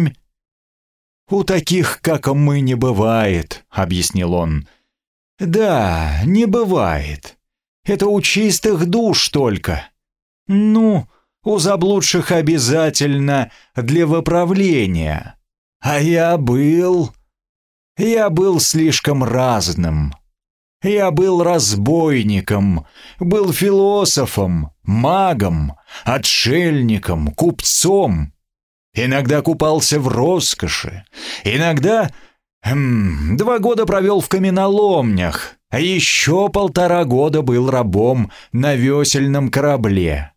Speaker 1: «У таких, как мы, не бывает», — объяснил он. «Да, не бывает. Это у чистых душ только. Ну, у заблудших обязательно для выправления. А я был... Я был слишком разным. Я был разбойником, был философом, магом, отшельником, купцом. Иногда купался в роскоши, иногда... Эм, два года провел в каменоломнях, а еще полтора года был рабом на весельном корабле.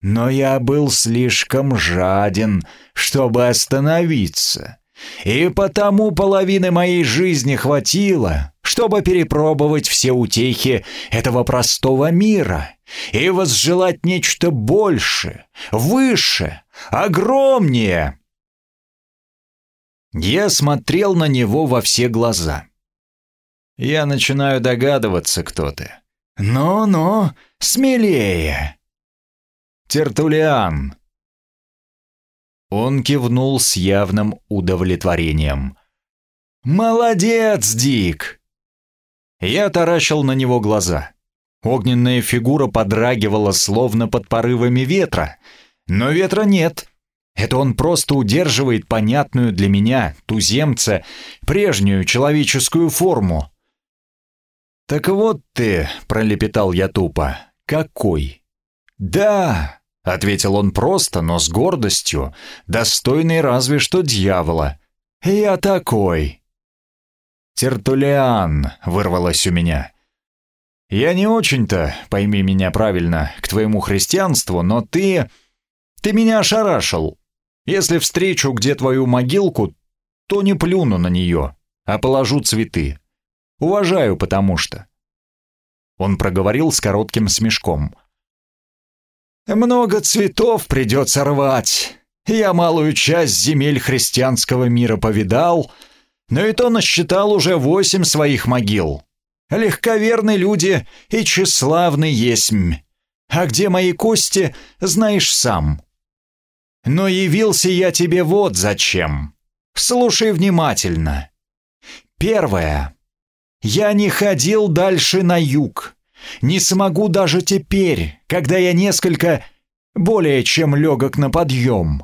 Speaker 1: Но я был слишком жаден, чтобы остановиться. И потому половины моей жизни хватило, чтобы перепробовать все утехи этого простого мира и возжелать нечто больше, выше, огромнее. Я смотрел на него во все глаза. Я начинаю догадываться, кто ты. «Ну-ну, смелее!» Тертулиан!» Он кивнул с явным удовлетворением. «Молодец, Дик!» Я таращил на него глаза. Огненная фигура подрагивала, словно под порывами ветра. Но ветра нет. Это он просто удерживает понятную для меня, туземца, прежнюю человеческую форму. «Так вот ты», — пролепетал я тупо, — «какой?» «Да, — ответил он просто, но с гордостью, достойный разве что дьявола. «Я такой!» «Тертулиан!» — вырвалось у меня. «Я не очень-то, пойми меня правильно, к твоему христианству, но ты... ты меня ошарашил. Если встречу где твою могилку, то не плюну на нее, а положу цветы. Уважаю, потому что...» Он проговорил с коротким смешком — много цветов придется рвать. Я малую часть земель христианского мира повидал, но и то насчитал уже восемь своих могил. Легковерны люди и тщеславны есмь. А где мои кости, знаешь сам. Но явился я тебе вот зачем. Слушай внимательно. Первое. Я не ходил дальше на юг. Не смогу даже теперь, когда я несколько более чем легок на подъем.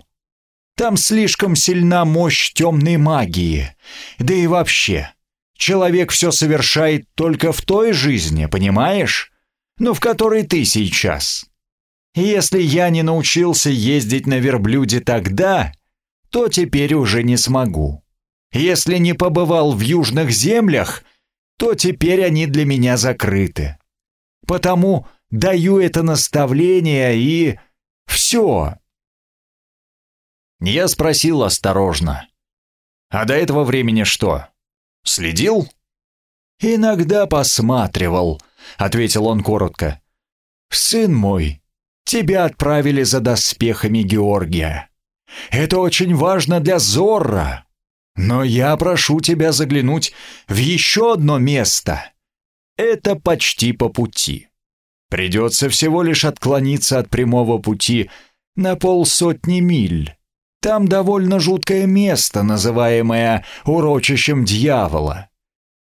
Speaker 1: Там слишком сильна мощь темной магии. Да и вообще, человек все совершает только в той жизни, понимаешь? Ну, в которой ты сейчас. Если я не научился ездить на верблюде тогда, то теперь уже не смогу. Если не побывал в южных землях, то теперь они для меня закрыты. Потому даю это наставление и... все. Я спросил осторожно. А до этого времени что? Следил? Иногда посматривал, ответил он коротко. Сын мой, тебя отправили за доспехами Георгия. Это очень важно для Зорра. Но я прошу тебя заглянуть в еще одно место. Это почти по пути. Придется всего лишь отклониться от прямого пути на полсотни миль. Там довольно жуткое место, называемое урочищем дьявола.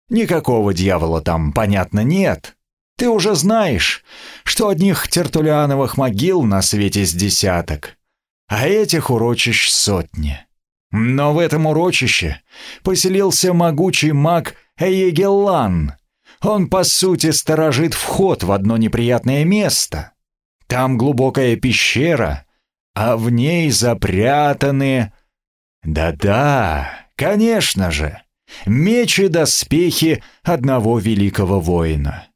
Speaker 1: Никакого дьявола там, понятно, нет. Ты уже знаешь, что одних тертулиановых могил на свете с десяток, а этих урочищ сотни. Но в этом урочище поселился могучий маг Эегеллан, он, по сути, сторожит вход в одно неприятное место. Там глубокая пещера, а в ней запрятаны... Да-да, конечно же, мечи доспехи одного великого воина.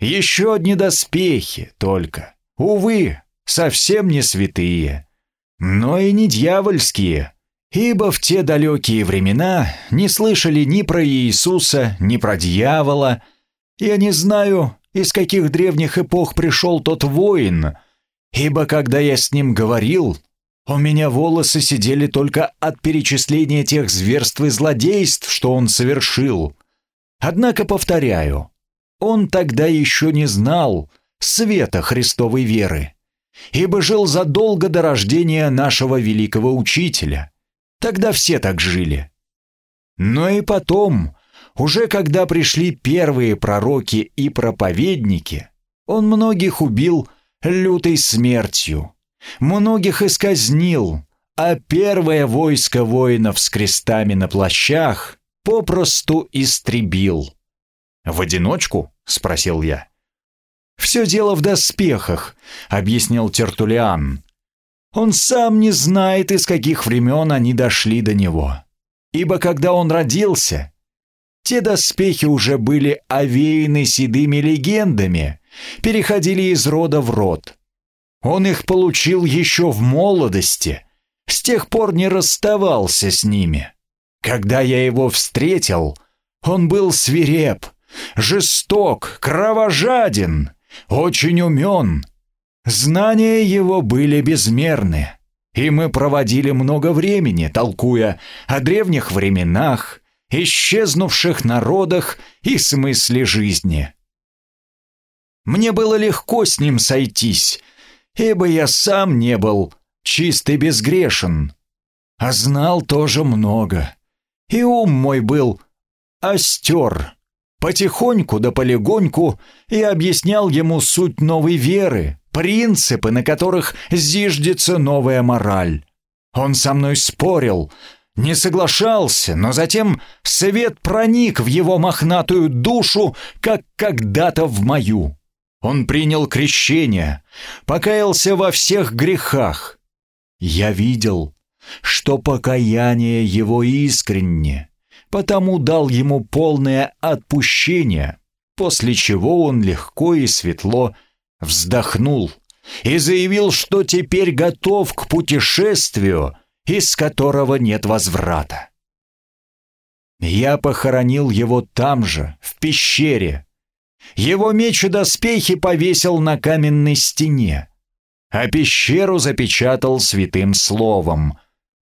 Speaker 1: Еще одни доспехи только. Увы, совсем не святые, но и не дьявольские, ибо в те далекие времена не слышали ни про Иисуса, ни про дьявола, я не знаю, из каких древних эпох пришел тот воин, ибо когда я с ним говорил, у меня волосы сидели только от перечисления тех зверств и злодейств, что он совершил. Однако, повторяю,
Speaker 2: он тогда еще не знал света Христовой веры, ибо жил задолго до рождения нашего великого учителя. Тогда все так жили. Но и потом, уже когда пришли первые пророки и проповедники, он многих убил лютой смертью, многих исказнил, а первое войско воинов с крестами на плащах попросту истребил. «В одиночку?» — спросил я. «Все дело в доспехах», — объяснил Тертулиан. «Он сам не знает, из каких времен они дошли до него. Ибо когда он родился, те доспехи уже были овеяны седыми легендами, переходили из рода в род. Он их получил еще в молодости, с тех пор не расставался с ними. Когда я его встретил, он был свиреп, жесток, кровожаден, очень умен. Знания его были безмерны, и мы проводили много времени, толкуя о древних временах, исчезнувших народах и смысле жизни. Мне было легко с ним сойтись, ибо я сам не был чист и безгрешен, а знал тоже много. И ум мой был остер. Потихоньку да полегоньку я объяснял ему суть новой веры, принципы, на которых зиждется новая мораль. Он со мной спорил, не соглашался, но затем свет проник в его мохнатую душу, как когда-то в мою. Он принял крещение, покаялся во всех грехах. Я видел, что покаяние его искренне, потому дал ему полное отпущение, после чего он легко и светло вздохнул и заявил, что теперь готов к путешествию, из которого нет возврата. Я похоронил его там же, в пещере, его меч и доспехи повесил на каменной стене, а пещеру запечатал святым словом,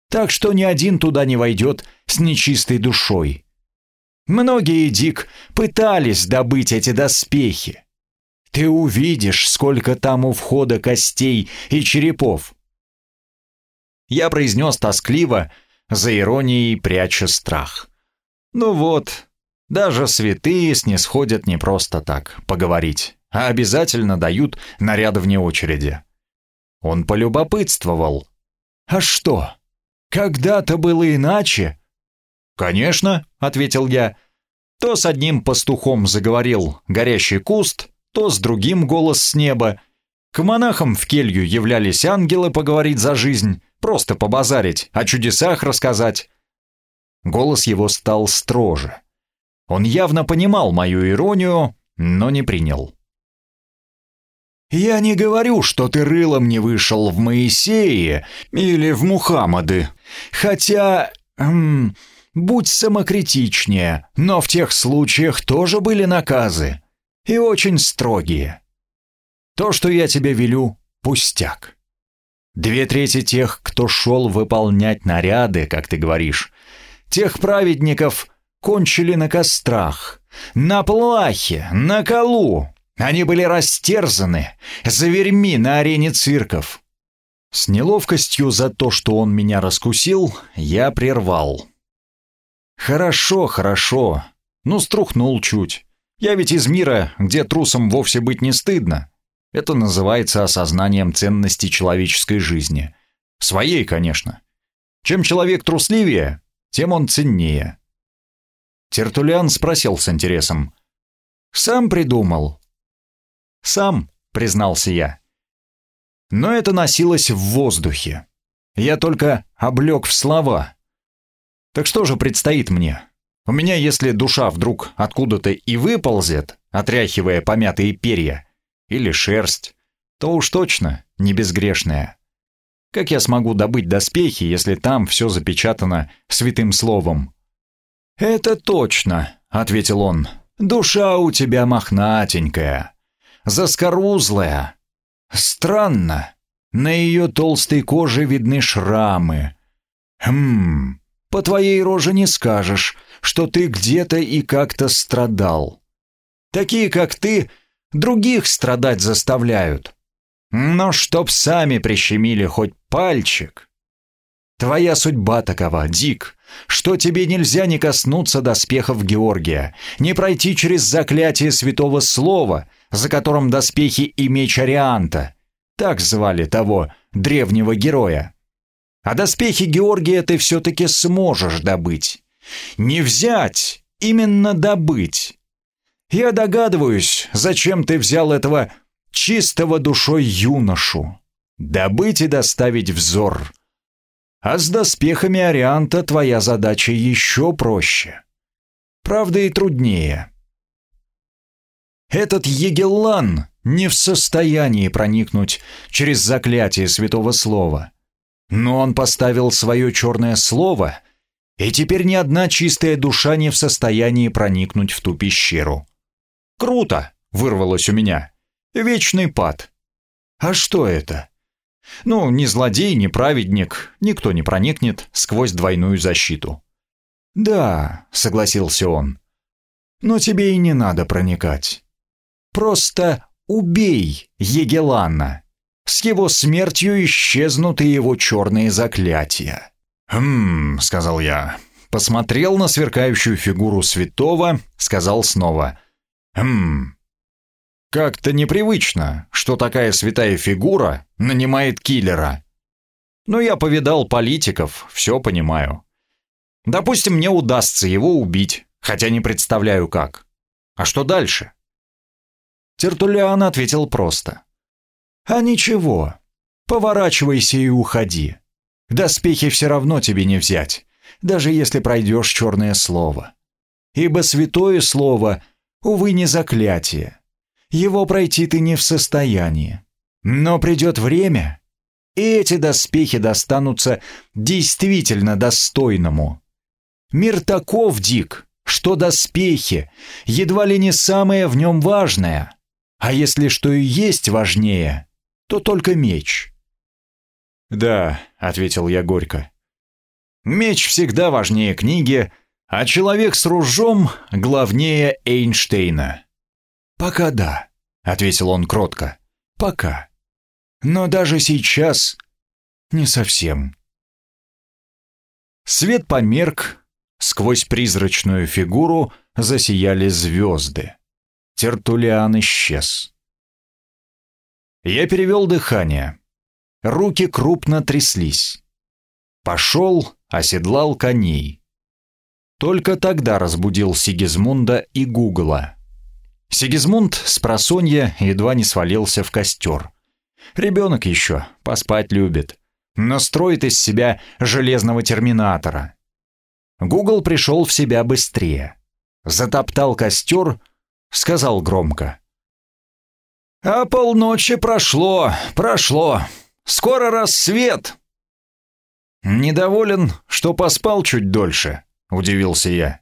Speaker 2: так что ни один туда не войдет с нечистой душой. Многие, Дик, пытались добыть эти доспехи. Ты увидишь, сколько там у входа костей и черепов. Я произнес тоскливо, за иронией пряча страх. Ну вот, даже святые снисходят не просто так, поговорить, а обязательно дают наряд вне очереди. Он полюбопытствовал. «А что? Когда-то было иначе?» «Конечно», — ответил я. То с одним пастухом заговорил горящий куст, то с другим голос с неба. К монахам в келью являлись ангелы поговорить за жизнь, просто побазарить, о чудесах рассказать. Голос его стал строже. Он явно понимал мою иронию, но не принял. «Я не говорю, что ты рылом не вышел в Моисее или в Мухаммады. Хотя... Эм, будь самокритичнее, но в тех случаях тоже были наказы. И очень строгие. То, что я тебе велю, пустяк. Две трети тех, кто шел выполнять наряды, как ты говоришь, тех праведников, кончили на кострах, на плахе, на колу. Они были растерзаны, зверьми на арене цирков. С неловкостью за то, что он меня раскусил, я прервал. «Хорошо, хорошо. Ну, струхнул чуть. Я ведь из мира, где трусом вовсе быть не стыдно. Это называется осознанием ценности человеческой жизни. Своей, конечно. Чем человек трусливее, тем он ценнее. Тертулиан спросил с интересом. «Сам придумал?» «Сам», — признался я. Но это носилось в воздухе. Я только облег в слова. Так что же предстоит мне? У меня, если душа вдруг откуда-то и выползет, отряхивая помятые перья, или шерсть, то уж точно не безгрешная. Как я смогу добыть доспехи, если там все запечатано святым словом? «Это точно», — ответил он. «Душа у тебя мохнатенькая, заскорузлая. Странно, на ее толстой коже видны шрамы. Хм, по твоей роже не скажешь, что ты где-то и как-то страдал. Такие, как ты, других страдать заставляют. Но чтоб сами прищемили хоть пальчик. Твоя судьба такова, Дик, что тебе нельзя не коснуться доспехов Георгия, не пройти через заклятие святого слова, за которым доспехи и меч Арианта. Так звали того древнего героя. А доспехи Георгия ты все-таки сможешь добыть. Не взять, именно добыть. Я догадываюсь, зачем ты взял этого чистого душой юношу. Добыть и доставить взор. А с доспехами Арианта твоя задача еще проще. Правда и труднее. Этот Егеллан не в состоянии проникнуть через заклятие святого слова. Но он поставил свое черное слово, и теперь ни одна чистая душа не в состоянии проникнуть в ту пещеру. «Круто!» — вырвалось у меня. «Вечный пад». «А что это?» «Ну, ни злодей, ни праведник, никто не проникнет сквозь двойную защиту». «Да», — согласился он. «Но тебе и не надо проникать. Просто убей Егелана. С его смертью исчезнут и его черные заклятия».
Speaker 1: «Хм», — сказал я. Посмотрел на сверкающую фигуру святого, сказал снова. «Хм, как-то непривычно, что такая святая фигура нанимает киллера. Но я повидал политиков, все понимаю. Допустим, мне удастся его убить, хотя не представляю как. А что дальше?
Speaker 2: Тертулиан ответил просто. «А ничего, поворачивайся и уходи. Доспехи все равно тебе не взять, даже если пройдешь черное слово. Ибо святое слово, увы, не заклятие. Его пройти ты не в состоянии. Но придет время, и эти доспехи достанутся действительно достойному. Мир таков, Дик, что доспехи едва ли не самое в нем важное, а если что и есть важнее, то только меч.
Speaker 1: «Да», — ответил я горько, — «меч всегда важнее книги, а человек с ружом главнее Эйнштейна».
Speaker 2: «Пока да», — ответил он кротко, — «пока. Но даже сейчас не совсем». Свет померк, сквозь призрачную фигуру засияли звезды. Тертулиан исчез. Я перевел дыхание. Руки крупно тряслись. Пошел, оседлал коней. Только тогда разбудил Сигизмунда и Гугла. Сигизмунд с просонья едва не свалился в костер. Ребенок еще, поспать любит, но строит из себя железного терминатора. Гугл пришел в себя быстрее. Затоптал костер, сказал громко. «А полночи прошло, прошло. Скоро рассвет!» «Недоволен, что поспал чуть дольше», — удивился я.